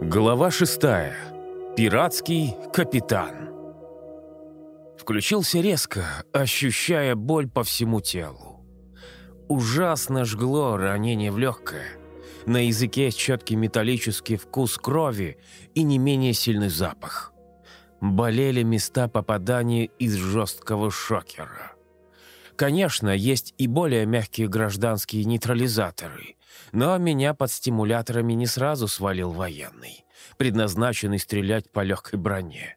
Глава шестая. Пиратский капитан. Включился резко, ощущая боль по всему телу. Ужасно жгло ранение в легкое. На языке четкий металлический вкус крови и не менее сильный запах. Болели места попадания из жесткого шокера. Конечно, есть и более мягкие гражданские нейтрализаторы, но меня под стимуляторами не сразу свалил военный, предназначенный стрелять по легкой броне.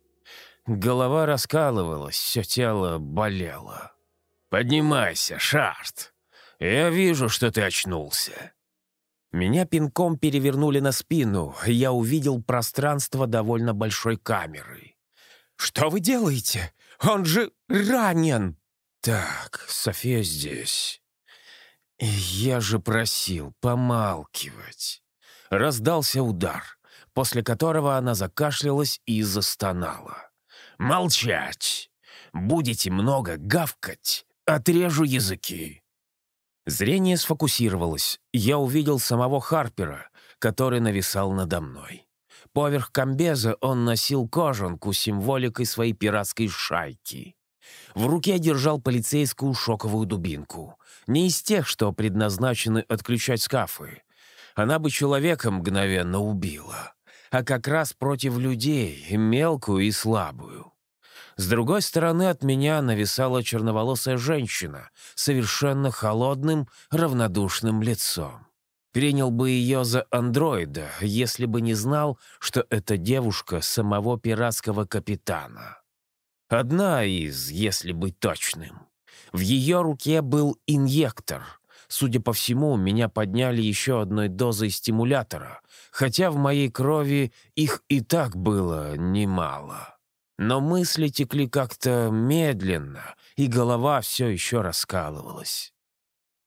Голова раскалывалась, все тело болело. «Поднимайся, Шарт! Я вижу, что ты очнулся!» Меня пинком перевернули на спину, я увидел пространство довольно большой камеры. «Что вы делаете? Он же ранен!» «Так, София здесь. Я же просил помалкивать». Раздался удар, после которого она закашлялась и застонала. «Молчать! Будете много гавкать, отрежу языки!» Зрение сфокусировалось. Я увидел самого Харпера, который нависал надо мной. Поверх комбеза он носил кожанку символикой своей пиратской шайки. В руке держал полицейскую шоковую дубинку. Не из тех, что предназначены отключать скафы. Она бы человека мгновенно убила. А как раз против людей, мелкую и слабую. С другой стороны от меня нависала черноволосая женщина, совершенно холодным, равнодушным лицом. Принял бы ее за андроида, если бы не знал, что это девушка самого пиратского капитана. Одна из, если быть точным. В ее руке был инъектор. Судя по всему, меня подняли еще одной дозой стимулятора, хотя в моей крови их и так было немало. Но мысли текли как-то медленно, и голова все еще раскалывалась.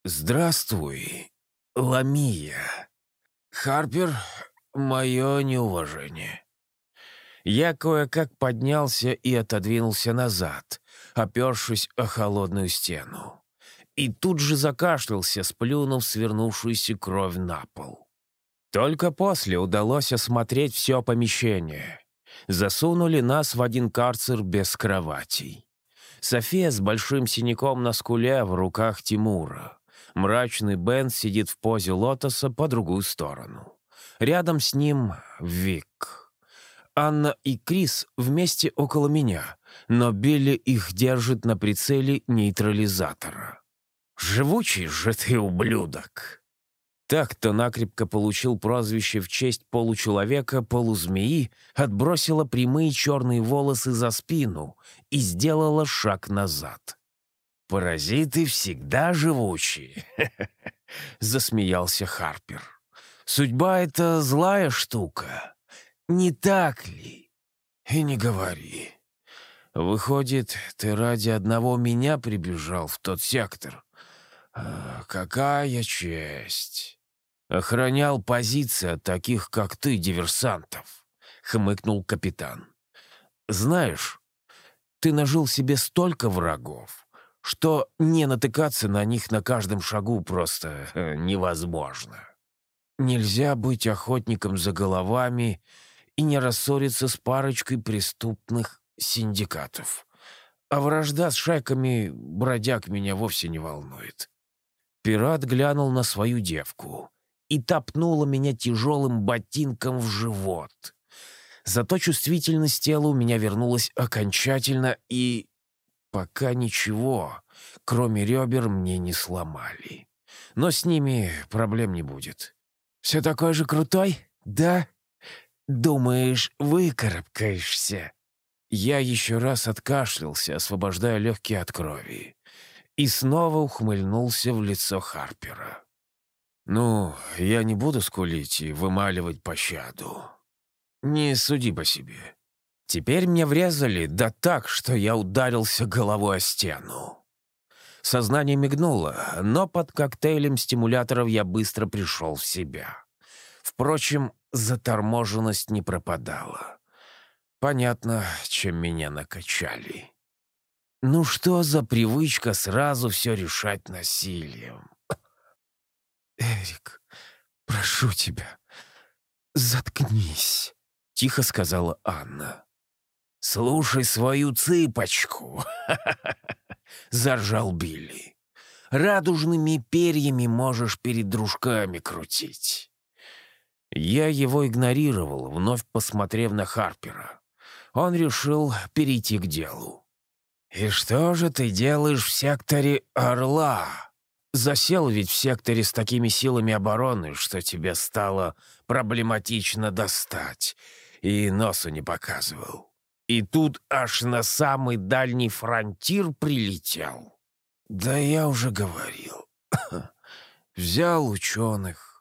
«Здравствуй, Ламия. Харпер, мое неуважение». Я кое-как поднялся и отодвинулся назад, опершись о холодную стену. И тут же закашлялся, сплюнув свернувшуюся кровь на пол. Только после удалось осмотреть все помещение. Засунули нас в один карцер без кроватей. София с большим синяком на скуле в руках Тимура. Мрачный Бен сидит в позе лотоса по другую сторону. Рядом с ним Вик. Анна и Крис вместе около меня, но Билли их держит на прицеле нейтрализатора. «Живучий же ты ублюдок!» Так-то накрепко получил прозвище в честь получеловека-полузмеи, отбросила прямые черные волосы за спину и сделала шаг назад. «Паразиты всегда живучие!» — засмеялся Харпер. «Судьба — это злая штука. Не так ли? И не говори. Выходит, ты ради одного меня прибежал в тот сектор. А, какая честь. Охранял позиции от таких, как ты, диверсантов, хмыкнул капитан. Знаешь, ты нажил себе столько врагов, что не натыкаться на них на каждом шагу просто э, невозможно. Нельзя быть охотником за головами и не рассориться с парочкой преступных синдикатов. А вражда с шайками бродяг меня вовсе не волнует. Пират глянул на свою девку и топнула меня тяжелым ботинком в живот. Зато чувствительность тела у меня вернулась окончательно, и пока ничего, кроме ребер, мне не сломали. Но с ними проблем не будет. «Все такой же крутой, да?» Думаешь, выкарабкаешься?» Я еще раз откашлялся, освобождая легкие от крови, и снова ухмыльнулся в лицо Харпера. «Ну, я не буду скулить и вымаливать пощаду. Не суди по себе. Теперь мне врезали, да так, что я ударился головой о стену. Сознание мигнуло, но под коктейлем стимуляторов я быстро пришел в себя. Впрочем, заторможенность не пропадала. Понятно, чем меня накачали. Ну что за привычка сразу все решать насилием? «Эрик, прошу тебя, «Заткнись», — тихо сказала Анна. «Слушай свою цыпочку», — заржал Билли. «Радужными перьями можешь перед дружками крутить». Я его игнорировал, вновь посмотрев на Харпера. Он решил перейти к делу. «И что же ты делаешь в секторе Орла?» Засел ведь в секторе с такими силами обороны, что тебе стало проблематично достать, и носу не показывал. И тут аж на самый дальний фронтир прилетел. Да я уже говорил. Взял ученых.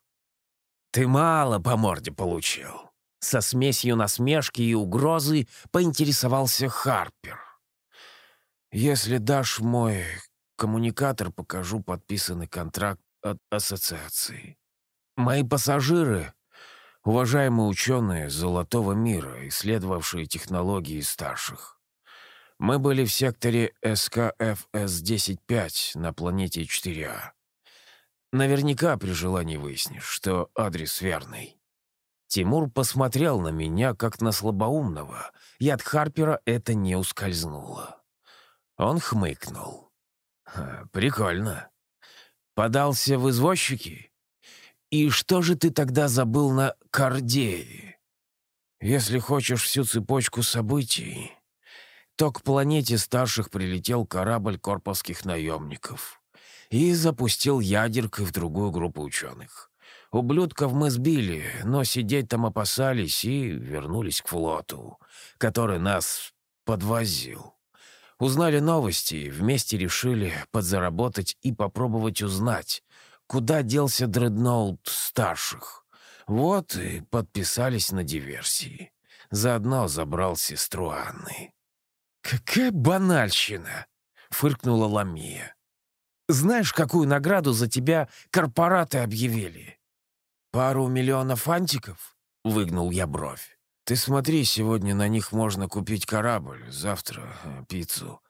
Ты мало по морде получил. Со смесью насмешки и угрозы поинтересовался Харпер. Если дашь мой коммуникатор покажу подписанный контракт от ассоциации. Мои пассажиры — уважаемые ученые Золотого мира, исследовавшие технологии старших. Мы были в секторе СКФС-10-5 на планете 4А. Наверняка при желании выяснишь, что адрес верный. Тимур посмотрел на меня, как на слабоумного, и от Харпера это не ускользнуло. Он хмыкнул. «Прикольно. Подался в извозчики? И что же ты тогда забыл на Кордее? Если хочешь всю цепочку событий, то к планете старших прилетел корабль корповских наемников и запустил ядеркой в другую группу ученых. Ублюдков мы сбили, но сидеть там опасались и вернулись к флоту, который нас подвозил. Узнали новости, вместе решили подзаработать и попробовать узнать, куда делся дредноут старших. Вот и подписались на диверсии. Заодно забрал сестру Анны. «Какая банальщина!» — фыркнула Ламия. «Знаешь, какую награду за тебя корпораты объявили?» «Пару миллионов антиков?» — выгнул я бровь. Ты смотри, сегодня на них можно купить корабль, завтра э, пиццу.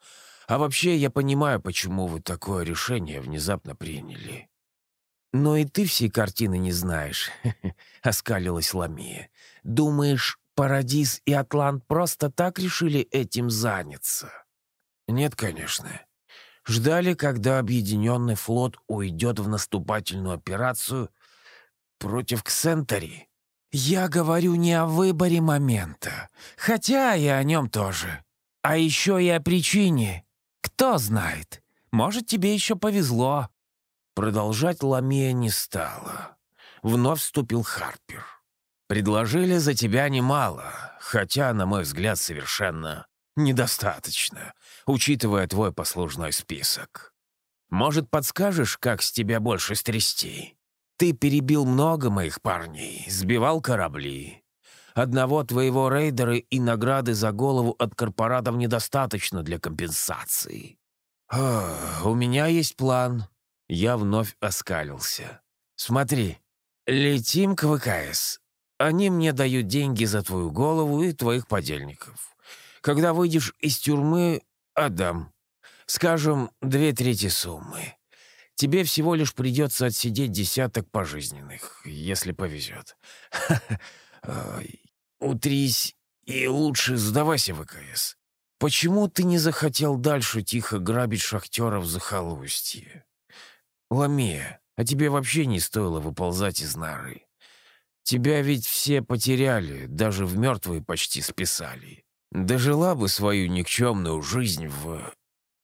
А вообще я понимаю, почему вы такое решение внезапно приняли». «Но и ты всей картины не знаешь», — оскалилась Ламия. «Думаешь, Парадис и Атлант просто так решили этим заняться?» «Нет, конечно. Ждали, когда объединенный флот уйдет в наступательную операцию против Ксентари. «Я говорю не о выборе момента, хотя и о нем тоже. А еще и о причине. Кто знает, может, тебе еще повезло». Продолжать Ламия не стала. Вновь вступил Харпер. «Предложили за тебя немало, хотя, на мой взгляд, совершенно недостаточно, учитывая твой послужной список. Может, подскажешь, как с тебя больше стрясти?» Ты перебил много моих парней, сбивал корабли. Одного твоего рейдера и награды за голову от корпоратов недостаточно для компенсации. У меня есть план. Я вновь оскалился. Смотри, летим к ВКС. Они мне дают деньги за твою голову и твоих подельников. Когда выйдешь из тюрьмы, отдам. Скажем, две трети суммы. Тебе всего лишь придется отсидеть десяток пожизненных, если повезет. Утрись и лучше сдавайся в ВКС. Почему ты не захотел дальше тихо грабить шахтеров за захолустье? Ламия, а тебе вообще не стоило выползать из норы. Тебя ведь все потеряли, даже в мертвые почти списали. Дожила бы свою никчемную жизнь в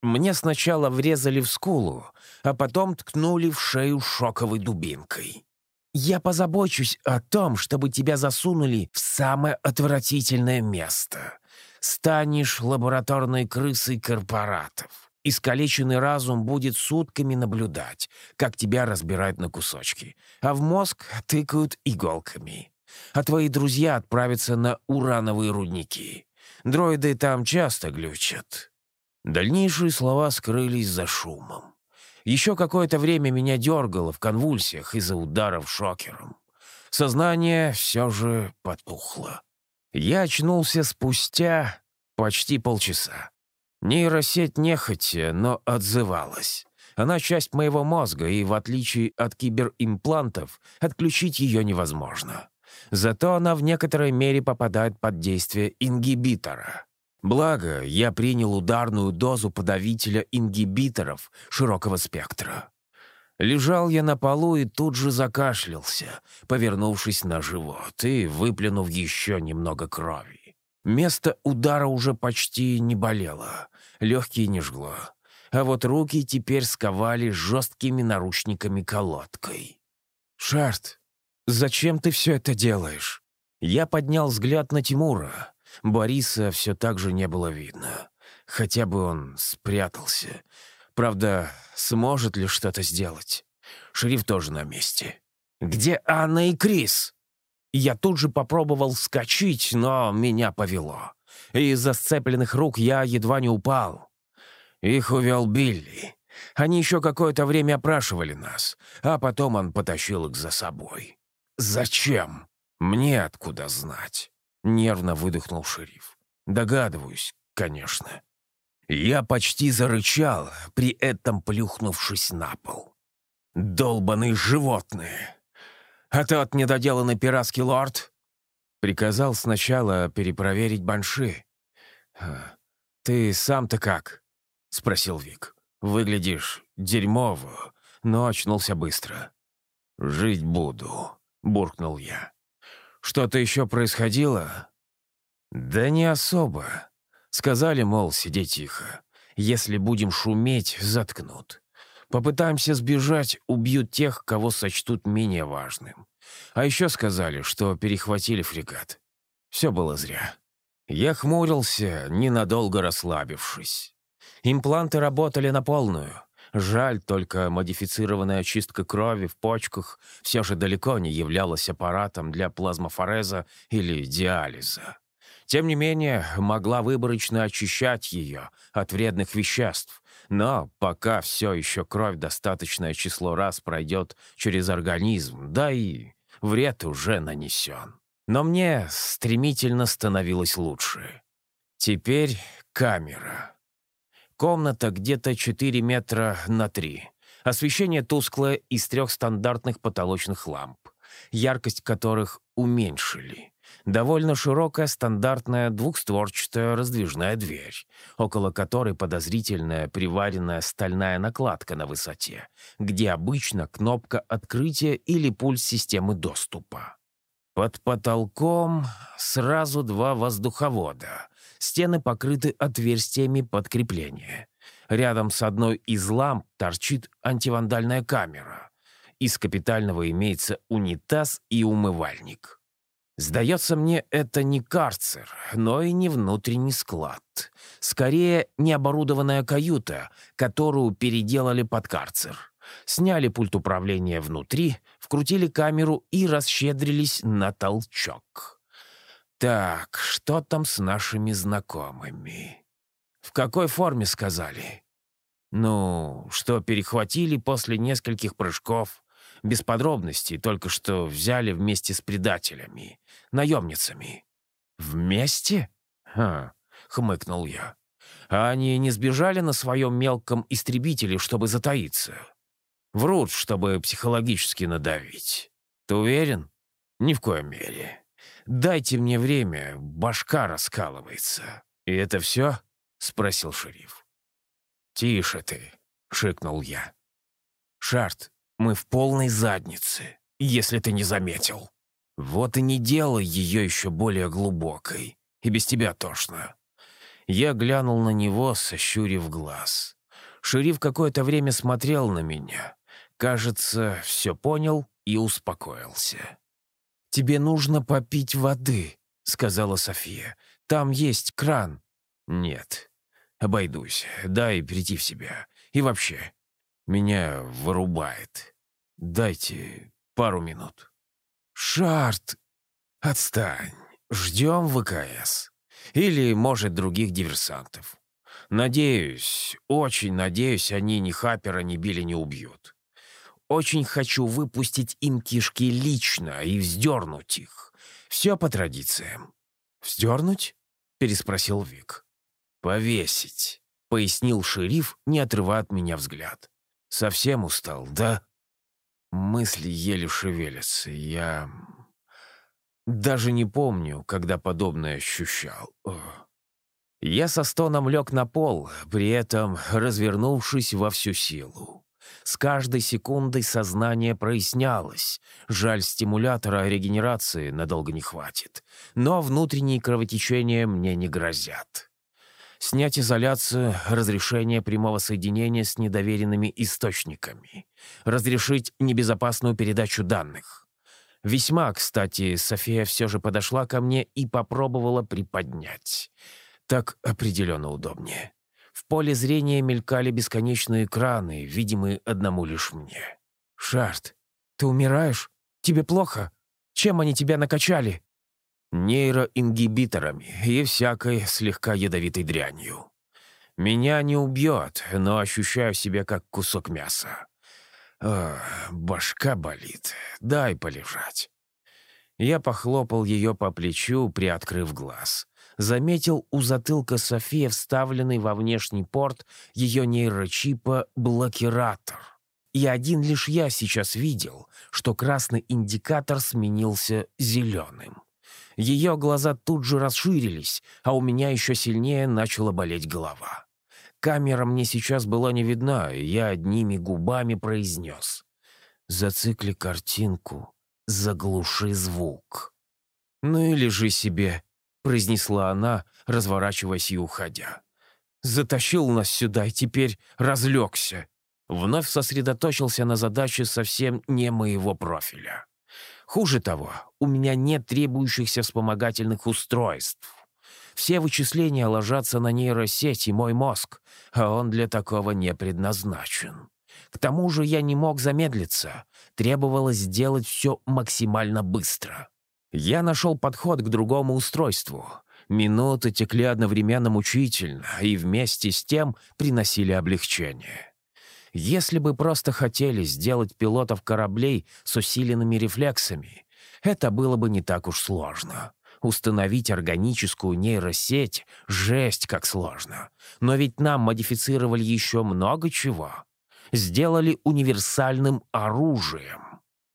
мне сначала врезали в скулу, а потом ткнули в шею шоковой дубинкой. Я позабочусь о том, чтобы тебя засунули в самое отвратительное место. Станешь лабораторной крысой корпоратов. Искалеченный разум будет сутками наблюдать, как тебя разбирают на кусочки, а в мозг тыкают иголками. А твои друзья отправятся на урановые рудники. Дроиды там часто глючат. Дальнейшие слова скрылись за шумом. Еще какое-то время меня дергало в конвульсиях из-за ударов шокером. Сознание все же потухло. Я очнулся спустя почти полчаса. Нейросеть нехотя, но отзывалась. Она часть моего мозга, и, в отличие от киберимплантов, отключить ее невозможно. Зато она в некоторой мере попадает под действие ингибитора. Благо, я принял ударную дозу подавителя ингибиторов широкого спектра. Лежал я на полу и тут же закашлялся, повернувшись на живот и выплюнув еще немного крови. Место удара уже почти не болело, легкие не жгло, а вот руки теперь сковали жесткими наручниками-колодкой. «Шарт, зачем ты все это делаешь?» Я поднял взгляд на Тимура. Бориса все так же не было видно. Хотя бы он спрятался. Правда, сможет ли что-то сделать? Шериф тоже на месте. «Где Анна и Крис?» Я тут же попробовал вскочить, но меня повело. Из-за сцепленных рук я едва не упал. Их увел Билли. Они еще какое-то время опрашивали нас, а потом он потащил их за собой. «Зачем? Мне откуда знать?» — нервно выдохнул шериф. «Догадываюсь, конечно». Я почти зарычал, при этом плюхнувшись на пол. «Долбаные животные! А тот недоделанный пиратский лорд?» Приказал сначала перепроверить банши. «Ты сам-то как?» — спросил Вик. «Выглядишь дерьмово, но очнулся быстро». «Жить буду», — буркнул я. «Что-то еще происходило?» «Да не особо. Сказали, мол, сиди тихо. Если будем шуметь, заткнут. Попытаемся сбежать, убьют тех, кого сочтут менее важным. А еще сказали, что перехватили фрегат. Все было зря. Я хмурился, ненадолго расслабившись. Импланты работали на полную. Жаль, только модифицированная очистка крови в почках все же далеко не являлась аппаратом для плазмофореза или диализа. Тем не менее, могла выборочно очищать ее от вредных веществ. Но пока все еще кровь достаточное число раз пройдет через организм, да и вред уже нанесен. Но мне стремительно становилось лучше. Теперь камера. Комната где-то 4 метра на 3. Освещение тусклое из трех стандартных потолочных ламп, яркость которых уменьшили. Довольно широкая стандартная двухстворчатая раздвижная дверь, около которой подозрительная приваренная стальная накладка на высоте, где обычно кнопка открытия или пульс системы доступа. Под потолком сразу два воздуховода. Стены покрыты отверстиями подкрепления. Рядом с одной из ламп торчит антивандальная камера. Из капитального имеется унитаз и умывальник. Сдается мне, это не карцер, но и не внутренний склад. Скорее, необорудованная каюта, которую переделали под карцер. Сняли пульт управления внутри, вкрутили камеру и расщедрились на толчок. Так, что там с нашими знакомыми? В какой форме сказали? Ну, что перехватили после нескольких прыжков, без подробностей, только что взяли вместе с предателями, наемницами». «Вместе?» «Ха», — хмыкнул я. «А они не сбежали на своем мелком истребителе, чтобы затаиться?» «Врут, чтобы психологически надавить. Ты уверен?» «Ни в коем мере. Дайте мне время, башка раскалывается». «И это все?» — спросил шериф. «Тише ты», — шикнул я. «Шарт, мы в полной заднице, если ты не заметил. Вот и не делай ее еще более глубокой. И без тебя тошно». Я глянул на него, сощурив глаз. Шериф какое-то время смотрел на меня. Кажется, все понял и успокоился. «Тебе нужно попить воды», — сказала София. «Там есть кран». «Нет, обойдусь, дай прийти в себя. И вообще, меня вырубает. Дайте пару минут. Шарт! Отстань. Ждем ВКС. Или, может, других диверсантов. Надеюсь, очень надеюсь, они ни Хапера, ни Билли не убьют. Очень хочу выпустить им кишки лично и вздернуть их. Все по традициям. «Вздернуть?» — переспросил Вик. «Повесить», — пояснил шериф, не отрывая от меня взгляд. Совсем устал, да? Мысли еле шевелятся. Я... Даже не помню, когда подобное ощущал. Я со стоном лег на пол, при этом развернувшись во всю силу. С каждой секундой сознание прояснялось. Жаль, стимулятора регенерации надолго не хватит. Но внутренние кровотечения мне не грозят. Снять изоляцию, разрешение прямого соединения с недоверенными источниками. Разрешить небезопасную передачу данных. Весьма, кстати, София все же подошла ко мне и попробовала приподнять. Так определенно удобнее. В поле зрения мелькали бесконечные экраны, видимые одному лишь мне. «Шарт, ты умираешь? Тебе плохо? Чем они тебя накачали?» «Нейроингибиторами и всякой слегка ядовитой дрянью. Меня не убьет, но ощущаю себя как кусок мяса. О, башка болит, дай полежать». Я похлопал ее по плечу, приоткрыв глаз заметил у затылка Софии вставленный во внешний порт ее нейрочипа блокиратор. И один лишь я сейчас видел, что красный индикатор сменился зеленым. Ее глаза тут же расширились, а у меня еще сильнее начала болеть голова. Камера мне сейчас была не видна, и я одними губами произнес. «Зацикли картинку, заглуши звук». «Ну и лежи себе», — произнесла она, разворачиваясь и уходя. «Затащил нас сюда и теперь разлегся». Вновь сосредоточился на задаче совсем не моего профиля. Хуже того, у меня нет требующихся вспомогательных устройств. Все вычисления ложатся на нейросеть и мой мозг, а он для такого не предназначен. К тому же я не мог замедлиться. Требовалось сделать все максимально быстро. Я нашел подход к другому устройству. Минуты текли одновременно мучительно и вместе с тем приносили облегчение. Если бы просто хотели сделать пилотов кораблей с усиленными рефлексами, это было бы не так уж сложно. Установить органическую нейросеть — жесть как сложно. Но ведь нам модифицировали еще много чего. Сделали универсальным оружием.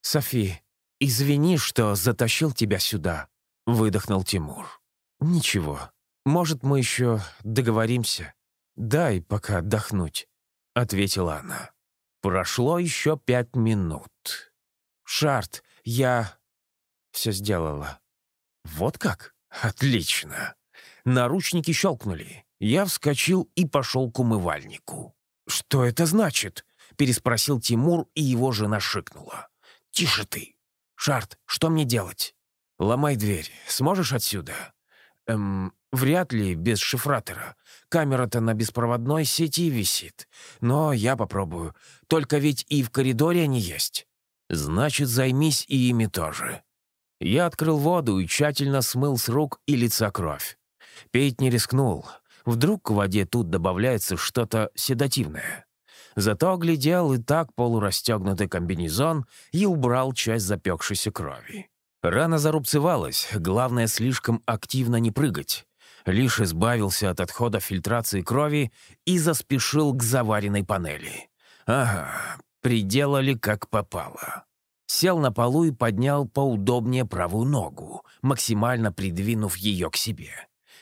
«Софи, «Извини, что затащил тебя сюда», — выдохнул Тимур. «Ничего. Может, мы еще договоримся? Дай пока отдохнуть», — ответила она. Прошло еще пять минут. «Шарт, я...» Все сделала. «Вот как? Отлично!» Наручники щелкнули. Я вскочил и пошел к умывальнику. «Что это значит?» — переспросил Тимур, и его жена шикнула. «Тише ты!» «Шарт, что мне делать?» «Ломай дверь. Сможешь отсюда?» «Эм, вряд ли без шифратора. Камера-то на беспроводной сети висит. Но я попробую. Только ведь и в коридоре они есть». «Значит, займись и ими тоже». Я открыл воду и тщательно смыл с рук и лица кровь. Петь не рискнул. Вдруг к воде тут добавляется что-то седативное. Зато оглядел и так полурастегнутый комбинезон и убрал часть запекшейся крови. Рана зарубцевалась, главное слишком активно не прыгать. Лишь избавился от отхода фильтрации крови и заспешил к заваренной панели. Ага, приделали как попало. Сел на полу и поднял поудобнее правую ногу, максимально придвинув ее к себе.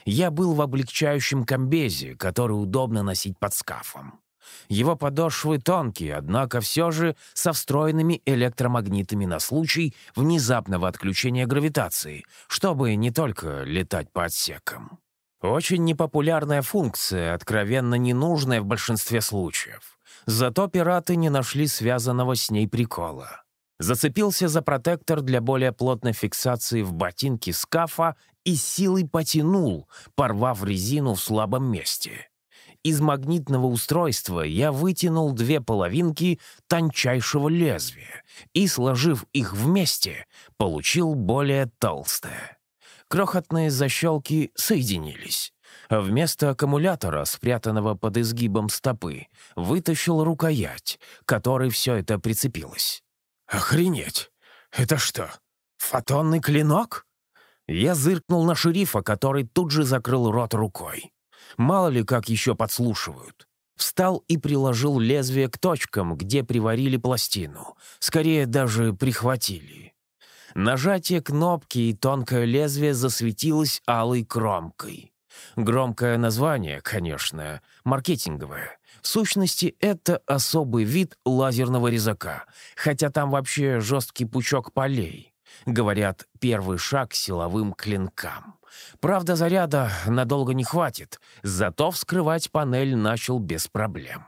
Я был в облегчающем комбезе, который удобно носить под скафом. Его подошвы тонкие, однако все же со встроенными электромагнитами на случай внезапного отключения гравитации, чтобы не только летать по отсекам. Очень непопулярная функция, откровенно ненужная в большинстве случаев. Зато пираты не нашли связанного с ней прикола. Зацепился за протектор для более плотной фиксации в ботинке скафа и силой потянул, порвав резину в слабом месте. Из магнитного устройства я вытянул две половинки тончайшего лезвия и, сложив их вместе, получил более толстое. Крохотные защелки соединились. А вместо аккумулятора, спрятанного под изгибом стопы, вытащил рукоять, которой все это прицепилось. «Охренеть! Это что, фотонный клинок?» Я зыркнул на шерифа, который тут же закрыл рот рукой. Мало ли как еще подслушивают. Встал и приложил лезвие к точкам, где приварили пластину. Скорее, даже прихватили. Нажатие кнопки и тонкое лезвие засветилось алой кромкой. Громкое название, конечно, маркетинговое. В сущности, это особый вид лазерного резака, хотя там вообще жесткий пучок полей. Говорят, первый шаг силовым клинкам. Правда, заряда надолго не хватит, зато вскрывать панель начал без проблем.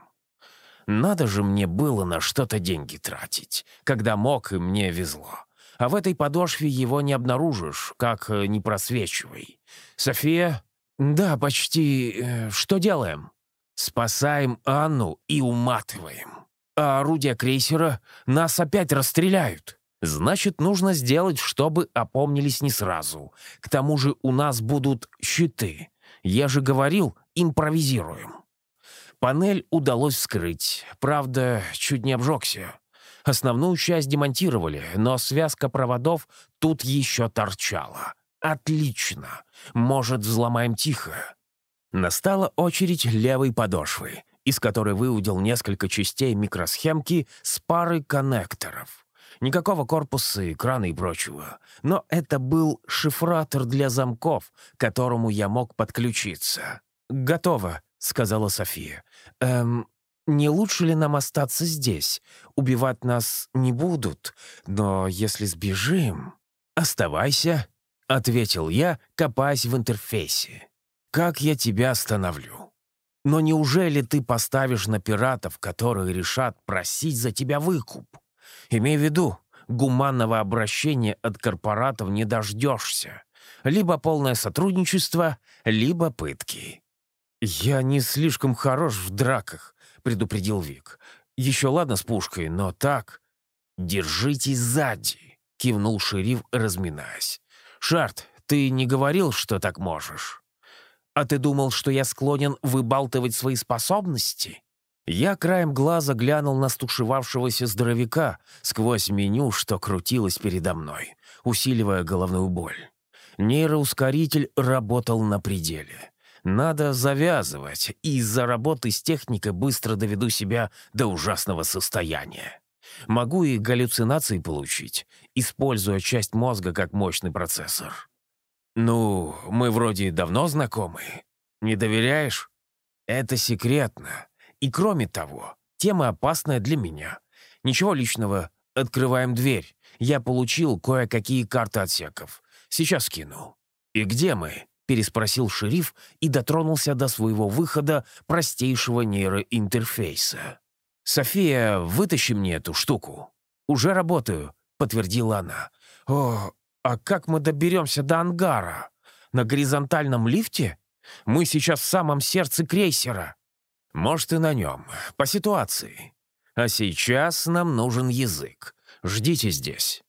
Надо же мне было на что-то деньги тратить, когда мог и мне везло. А в этой подошве его не обнаружишь, как э, не просвечивай. София? Да, почти. Э, что делаем? Спасаем Анну и уматываем. А орудия крейсера нас опять расстреляют. Значит, нужно сделать, чтобы опомнились не сразу. К тому же у нас будут щиты. Я же говорил, импровизируем. Панель удалось вскрыть. Правда, чуть не обжегся. Основную часть демонтировали, но связка проводов тут еще торчала. Отлично. Может, взломаем тихо. Настала очередь левой подошвы, из которой выудил несколько частей микросхемки с парой коннекторов. Никакого корпуса, экрана и прочего. Но это был шифратор для замков, к которому я мог подключиться. «Готово», — сказала София. «Эм, не лучше ли нам остаться здесь? Убивать нас не будут, но если сбежим...» «Оставайся», — ответил я, копаясь в интерфейсе. «Как я тебя остановлю? Но неужели ты поставишь на пиратов, которые решат просить за тебя выкуп? Имей в виду, гуманного обращения от корпоратов не дождешься. Либо полное сотрудничество, либо пытки». «Я не слишком хорош в драках», предупредил Вик. «Еще ладно с пушкой, но так...» «Держитесь сзади», — кивнул шериф, разминаясь. «Шарт, ты не говорил, что так можешь? А ты думал, что я склонен выбалтывать свои способности?» Я краем глаза глянул на стушевавшегося здоровяка сквозь меню, что крутилось передо мной, усиливая головную боль. Нейроускоритель работал на пределе. Надо завязывать, и из-за работы с техникой быстро доведу себя до ужасного состояния. Могу и галлюцинации получить, используя часть мозга как мощный процессор. Ну, мы вроде давно знакомы. Не доверяешь? Это секретно. И кроме того, тема опасная для меня. Ничего личного. Открываем дверь. Я получил кое-какие карты отсеков. Сейчас скину. И где мы? — переспросил шериф и дотронулся до своего выхода простейшего нейроинтерфейса. «София, вытащи мне эту штуку». «Уже работаю», — подтвердила она. «О, а как мы доберемся до ангара? На горизонтальном лифте? Мы сейчас в самом сердце крейсера». «Может, и на нем. По ситуации. А сейчас нам нужен язык. Ждите здесь».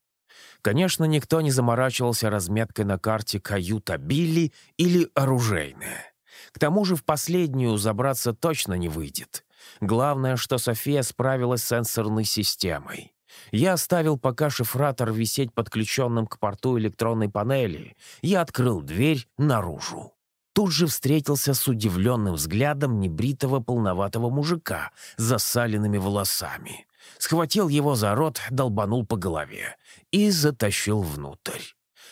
Конечно, никто не заморачивался разметкой на карте каюта Билли или оружейная. К тому же в последнюю забраться точно не выйдет. Главное, что София справилась с сенсорной системой. Я оставил пока шифратор висеть подключенным к порту электронной панели и открыл дверь наружу. Тут же встретился с удивленным взглядом небритого полноватого мужика с засаленными волосами схватил его за рот, долбанул по голове и затащил внутрь.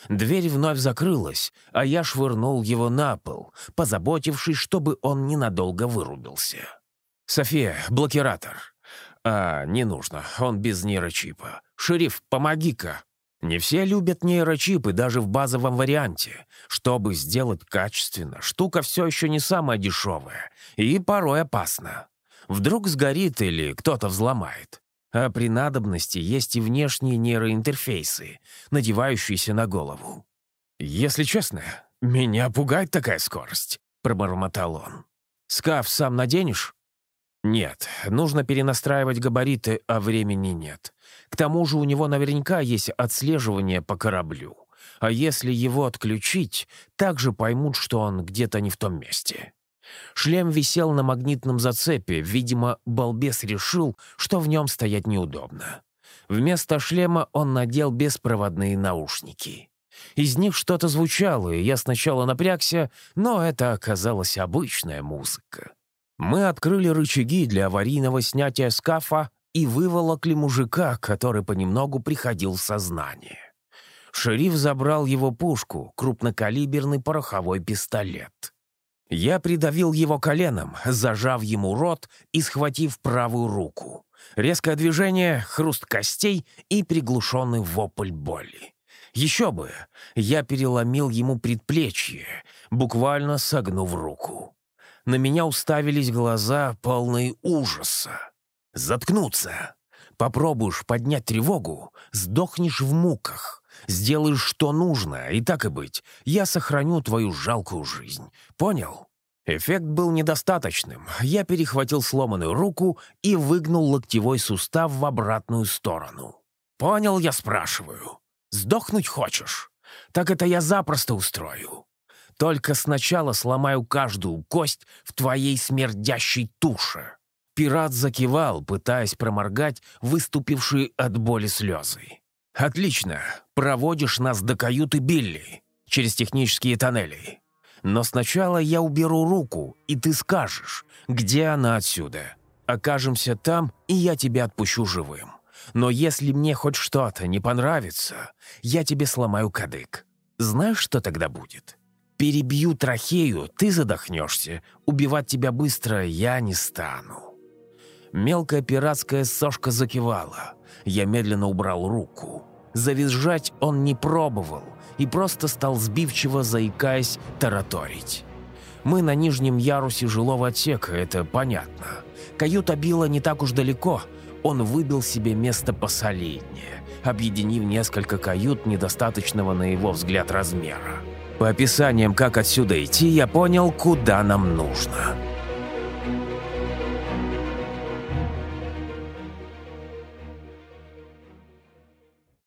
Дверь вновь закрылась, а я швырнул его на пол, позаботившись, чтобы он ненадолго вырубился. «София, блокиратор». «А, не нужно, он без нейрочипа. Шериф, помоги-ка». Не все любят нейрочипы даже в базовом варианте. Чтобы сделать качественно, штука все еще не самая дешевая и порой опасна. Вдруг сгорит или кто-то взломает. А при надобности есть и внешние нейроинтерфейсы, надевающиеся на голову. «Если честно, меня пугает такая скорость», — пробормотал он. «Скаф сам наденешь?» «Нет, нужно перенастраивать габариты, а времени нет. К тому же у него наверняка есть отслеживание по кораблю. А если его отключить, также поймут, что он где-то не в том месте». Шлем висел на магнитном зацепе. Видимо, балбес решил, что в нем стоять неудобно. Вместо шлема он надел беспроводные наушники. Из них что-то звучало, и я сначала напрягся, но это оказалась обычная музыка. Мы открыли рычаги для аварийного снятия скафа и выволокли мужика, который понемногу приходил в сознание. Шериф забрал его пушку, крупнокалиберный пороховой пистолет. Я придавил его коленом, зажав ему рот и схватив правую руку. Резкое движение, хруст костей и приглушенный вопль боли. Еще бы, я переломил ему предплечье, буквально согнув руку. На меня уставились глаза, полные ужаса. «Заткнуться! Попробуешь поднять тревогу, сдохнешь в муках. Сделаешь, что нужно, и так и быть, я сохраню твою жалкую жизнь. Понял?» Эффект был недостаточным. Я перехватил сломанную руку и выгнул локтевой сустав в обратную сторону. «Понял, я спрашиваю. Сдохнуть хочешь? Так это я запросто устрою. Только сначала сломаю каждую кость в твоей смердящей туше». Пират закивал, пытаясь проморгать выступившие от боли слезы. «Отлично. Проводишь нас до каюты Билли. Через технические тоннели. Но сначала я уберу руку, и ты скажешь, где она отсюда. Окажемся там, и я тебя отпущу живым. Но если мне хоть что-то не понравится, я тебе сломаю кадык. Знаешь, что тогда будет? Перебью трахею, ты задохнешься. Убивать тебя быстро я не стану». Мелкая пиратская сошка закивала. Я медленно убрал руку. Завизжать он не пробовал и просто стал сбивчиво, заикаясь, тараторить. Мы на нижнем ярусе жилого отсека, это понятно. Каюта Билла не так уж далеко. Он выбил себе место посолиднее, объединив несколько кают недостаточного на его взгляд размера. По описаниям, как отсюда идти, я понял, куда нам нужно.